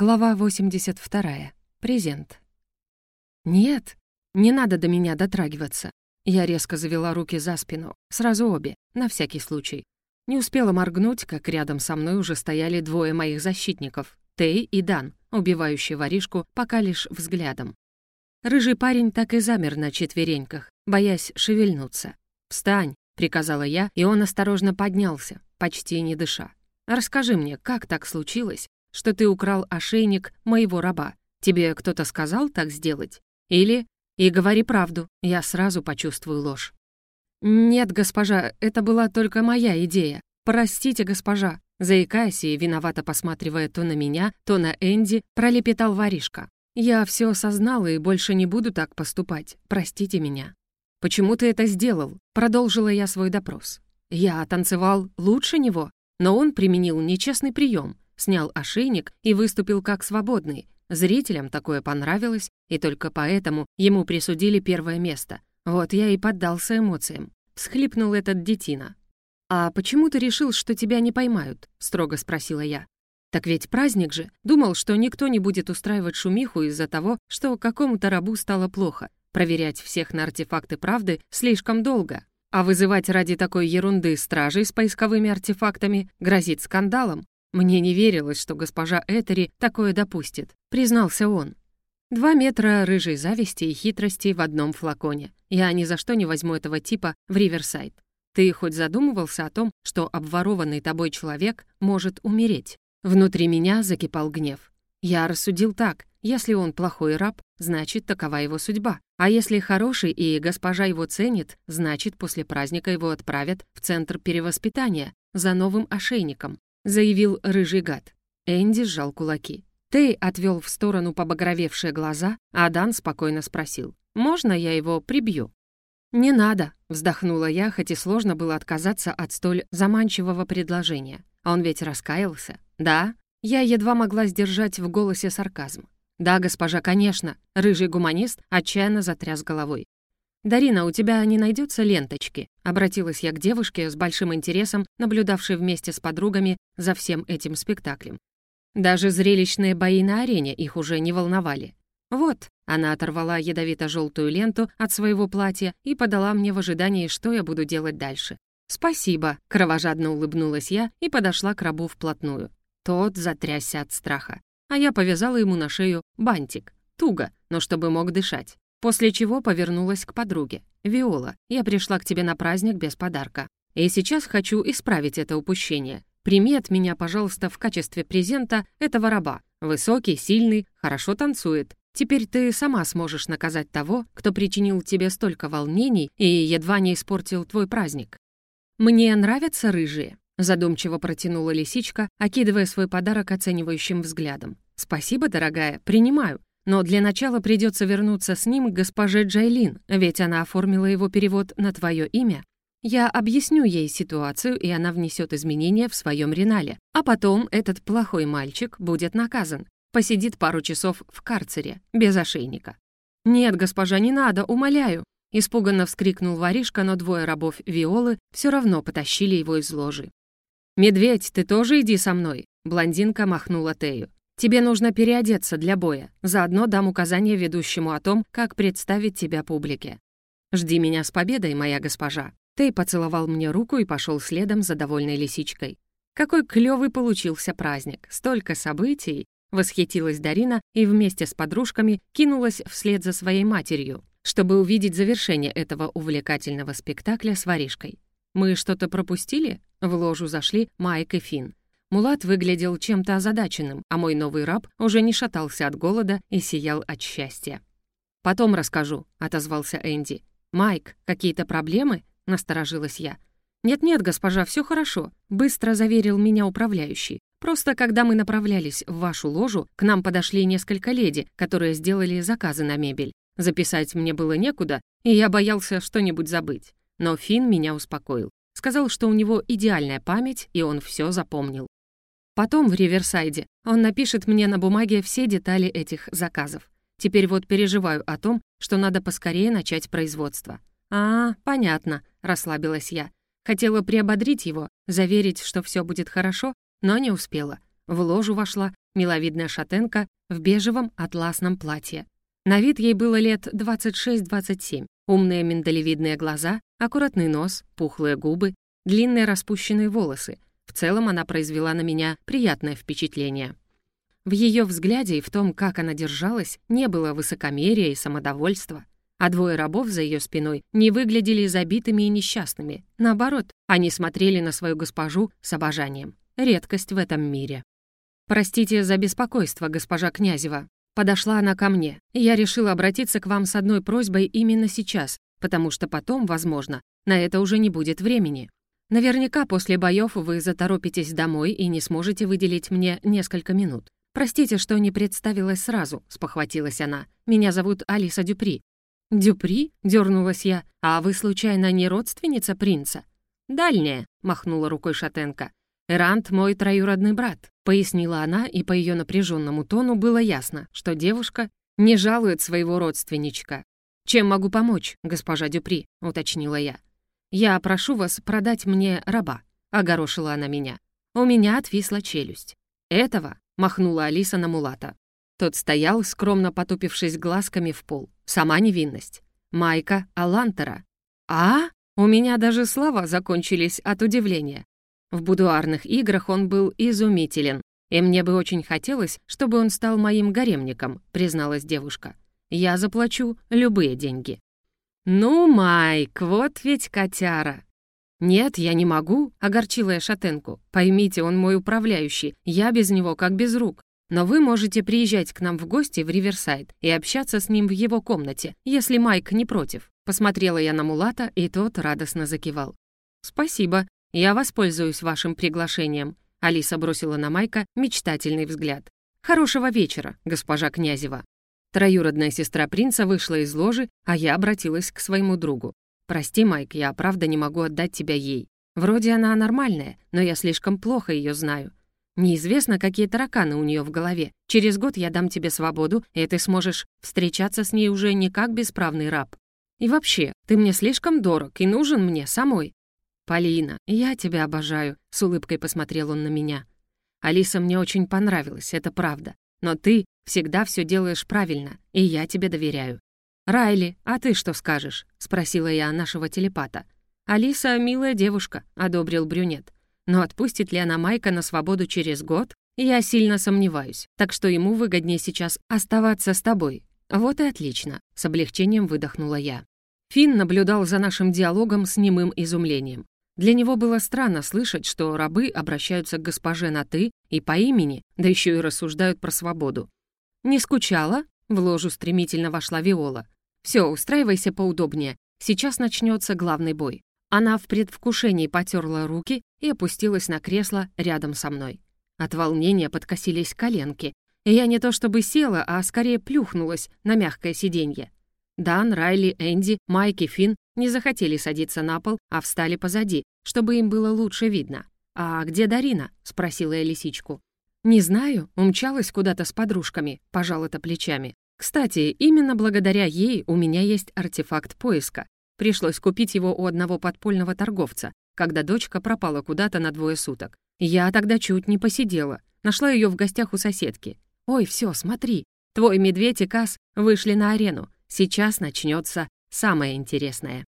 Глава 82. Презент. «Нет, не надо до меня дотрагиваться». Я резко завела руки за спину, сразу обе, на всякий случай. Не успела моргнуть, как рядом со мной уже стояли двое моих защитников — Тей и Дан, убивающие воришку пока лишь взглядом. Рыжий парень так и замер на четвереньках, боясь шевельнуться. «Встань!» — приказала я, и он осторожно поднялся, почти не дыша. «Расскажи мне, как так случилось, что ты украл ошейник моего раба. Тебе кто-то сказал так сделать? Или... И говори правду, я сразу почувствую ложь». «Нет, госпожа, это была только моя идея. Простите, госпожа», заикаясь и виновато посматривая то на меня, то на Энди, пролепетал воришка. «Я все осознала и больше не буду так поступать. Простите меня». «Почему ты это сделал?» Продолжила я свой допрос. «Я танцевал лучше него, но он применил нечестный прием снял ошейник и выступил как свободный. Зрителям такое понравилось, и только поэтому ему присудили первое место. Вот я и поддался эмоциям. Схлипнул этот детина. «А почему ты решил, что тебя не поймают?» — строго спросила я. «Так ведь праздник же. Думал, что никто не будет устраивать шумиху из-за того, что какому-то рабу стало плохо. Проверять всех на артефакты правды слишком долго. А вызывать ради такой ерунды стражей с поисковыми артефактами грозит скандалом. Мне не верилось, что госпожа Этери такое допустит, признался он. Два метра рыжей зависти и хитрости в одном флаконе. Я ни за что не возьму этого типа в Риверсайд. Ты хоть задумывался о том, что обворованный тобой человек может умереть? Внутри меня закипал гнев. Я рассудил так. Если он плохой раб, значит, такова его судьба. А если хороший и госпожа его ценит, значит, после праздника его отправят в центр перевоспитания за новым ошейником заявил рыжий гад. Энди сжал кулаки. Тей отвел в сторону побагровевшие глаза, а Дан спокойно спросил. «Можно я его прибью?» «Не надо», — вздохнула я, хоть и сложно было отказаться от столь заманчивого предложения. А он ведь раскаялся. «Да?» Я едва могла сдержать в голосе сарказм. «Да, госпожа, конечно», — рыжий гуманист отчаянно затряс головой. «Дарина, у тебя не найдется ленточки?» Обратилась я к девушке с большим интересом, наблюдавшей вместе с подругами за всем этим спектаклем. Даже зрелищные бои на арене их уже не волновали. «Вот», — она оторвала ядовито-желтую ленту от своего платья и подала мне в ожидании, что я буду делать дальше. «Спасибо», — кровожадно улыбнулась я и подошла к рабу вплотную. Тот затрясся от страха. А я повязала ему на шею бантик. Туго, но чтобы мог дышать. После чего повернулась к подруге. «Виола, я пришла к тебе на праздник без подарка. И сейчас хочу исправить это упущение. Прими от меня, пожалуйста, в качестве презента этого раба. Высокий, сильный, хорошо танцует. Теперь ты сама сможешь наказать того, кто причинил тебе столько волнений и едва не испортил твой праздник». «Мне нравятся рыжие», — задумчиво протянула лисичка, окидывая свой подарок оценивающим взглядом. «Спасибо, дорогая, принимаю. Но для начала придется вернуться с ним к госпоже Джайлин, ведь она оформила его перевод на твое имя. Я объясню ей ситуацию, и она внесет изменения в своем ренале. А потом этот плохой мальчик будет наказан. Посидит пару часов в карцере, без ошейника. «Нет, госпожа, не надо, умоляю!» Испуганно вскрикнул воришка, но двое рабов Виолы все равно потащили его из ложи. «Медведь, ты тоже иди со мной!» Блондинка махнула Тею. Тебе нужно переодеться для боя. Заодно дам указание ведущему о том, как представить тебя публике. Жди меня с победой, моя госпожа». Тей поцеловал мне руку и пошел следом за довольной лисичкой. «Какой клёвый получился праздник! Столько событий!» Восхитилась Дарина и вместе с подружками кинулась вслед за своей матерью, чтобы увидеть завершение этого увлекательного спектакля с воришкой. «Мы что-то пропустили?» В ложу зашли Майк и Финн. Мулат выглядел чем-то озадаченным, а мой новый раб уже не шатался от голода и сиял от счастья. «Потом расскажу», — отозвался Энди. «Майк, какие-то проблемы?» — насторожилась я. «Нет-нет, госпожа, все хорошо», — быстро заверил меня управляющий. «Просто когда мы направлялись в вашу ложу, к нам подошли несколько леди, которые сделали заказы на мебель. Записать мне было некуда, и я боялся что-нибудь забыть. Но Финн меня успокоил. Сказал, что у него идеальная память, и он все запомнил. Потом в Риверсайде он напишет мне на бумаге все детали этих заказов. Теперь вот переживаю о том, что надо поскорее начать производство. «А, понятно», — расслабилась я. Хотела приободрить его, заверить, что все будет хорошо, но не успела. В ложу вошла миловидная шатенка в бежевом атласном платье. На вид ей было лет 26-27. Умные миндалевидные глаза, аккуратный нос, пухлые губы, длинные распущенные волосы. В целом она произвела на меня приятное впечатление. В ее взгляде и в том, как она держалась, не было высокомерия и самодовольства. А двое рабов за ее спиной не выглядели забитыми и несчастными. Наоборот, они смотрели на свою госпожу с обожанием. Редкость в этом мире. «Простите за беспокойство, госпожа Князева». Подошла она ко мне. Я решила обратиться к вам с одной просьбой именно сейчас, потому что потом, возможно, на это уже не будет времени. Наверняка после боев вы заторопитесь домой и не сможете выделить мне несколько минут. «Простите, что не представилась сразу», — спохватилась она. «Меня зовут Алиса Дюпри». «Дюпри?» — дернулась я. «А вы, случайно, не родственница принца?» «Дальняя», — махнула рукой Шатенко. «Эрант — мой троюродный брат», — пояснила она, и по ее напряженному тону было ясно, что девушка не жалует своего родственничка. «Чем могу помочь, госпожа Дюпри?» — уточнила я. «Я прошу вас продать мне раба», — огорошила она меня. У меня отвисла челюсть. «Этого?» — махнула Алиса на Мулата. Тот стоял, скромно потупившись глазками в пол. Сама невинность. Майка Алантера. «А?» У меня даже слова закончились от удивления. В будуарных играх он был изумителен, и мне бы очень хотелось, чтобы он стал моим гаремником, призналась девушка. Я заплачу любые деньги. «Ну, Майк, вот ведь котяра!» «Нет, я не могу», — огорчила я шатенку. «Поймите, он мой управляющий, я без него как без рук. Но вы можете приезжать к нам в гости в Риверсайд и общаться с ним в его комнате, если Майк не против». Посмотрела я на Мулата, и тот радостно закивал. «Спасибо», «Я воспользуюсь вашим приглашением», — Алиса бросила на Майка мечтательный взгляд. «Хорошего вечера, госпожа Князева». Троюродная сестра принца вышла из ложи, а я обратилась к своему другу. «Прости, Майк, я правда не могу отдать тебя ей. Вроде она нормальная, но я слишком плохо ее знаю. Неизвестно, какие тараканы у нее в голове. Через год я дам тебе свободу, и ты сможешь встречаться с ней уже не как бесправный раб. И вообще, ты мне слишком дорог и нужен мне самой. «Полина, я тебя обожаю», — с улыбкой посмотрел он на меня. «Алиса мне очень понравилась, это правда. Но ты всегда все делаешь правильно, и я тебе доверяю». «Райли, а ты что скажешь?» — спросила я нашего телепата. «Алиса — милая девушка», — одобрил брюнет. «Но отпустит ли она Майка на свободу через год? Я сильно сомневаюсь, так что ему выгоднее сейчас оставаться с тобой». «Вот и отлично», — с облегчением выдохнула я. Финн наблюдал за нашим диалогом с немым изумлением. Для него было странно слышать, что рабы обращаются к госпоже на «ты» и по имени, да еще и рассуждают про свободу. «Не скучала?» — в ложу стремительно вошла Виола. «Все, устраивайся поудобнее. Сейчас начнется главный бой». Она в предвкушении потерла руки и опустилась на кресло рядом со мной. От волнения подкосились коленки, и я не то чтобы села, а скорее плюхнулась на мягкое сиденье. Дан, Райли, Энди, Майк и Финн не захотели садиться на пол, а встали позади, чтобы им было лучше видно. «А где Дарина?» — спросила я лисичку. «Не знаю, умчалась куда-то с подружками», — пожала-то плечами. «Кстати, именно благодаря ей у меня есть артефакт поиска. Пришлось купить его у одного подпольного торговца, когда дочка пропала куда-то на двое суток. Я тогда чуть не посидела. Нашла ее в гостях у соседки. «Ой, все, смотри, твой медведь и Кас вышли на арену. Сейчас начнется самое интересное.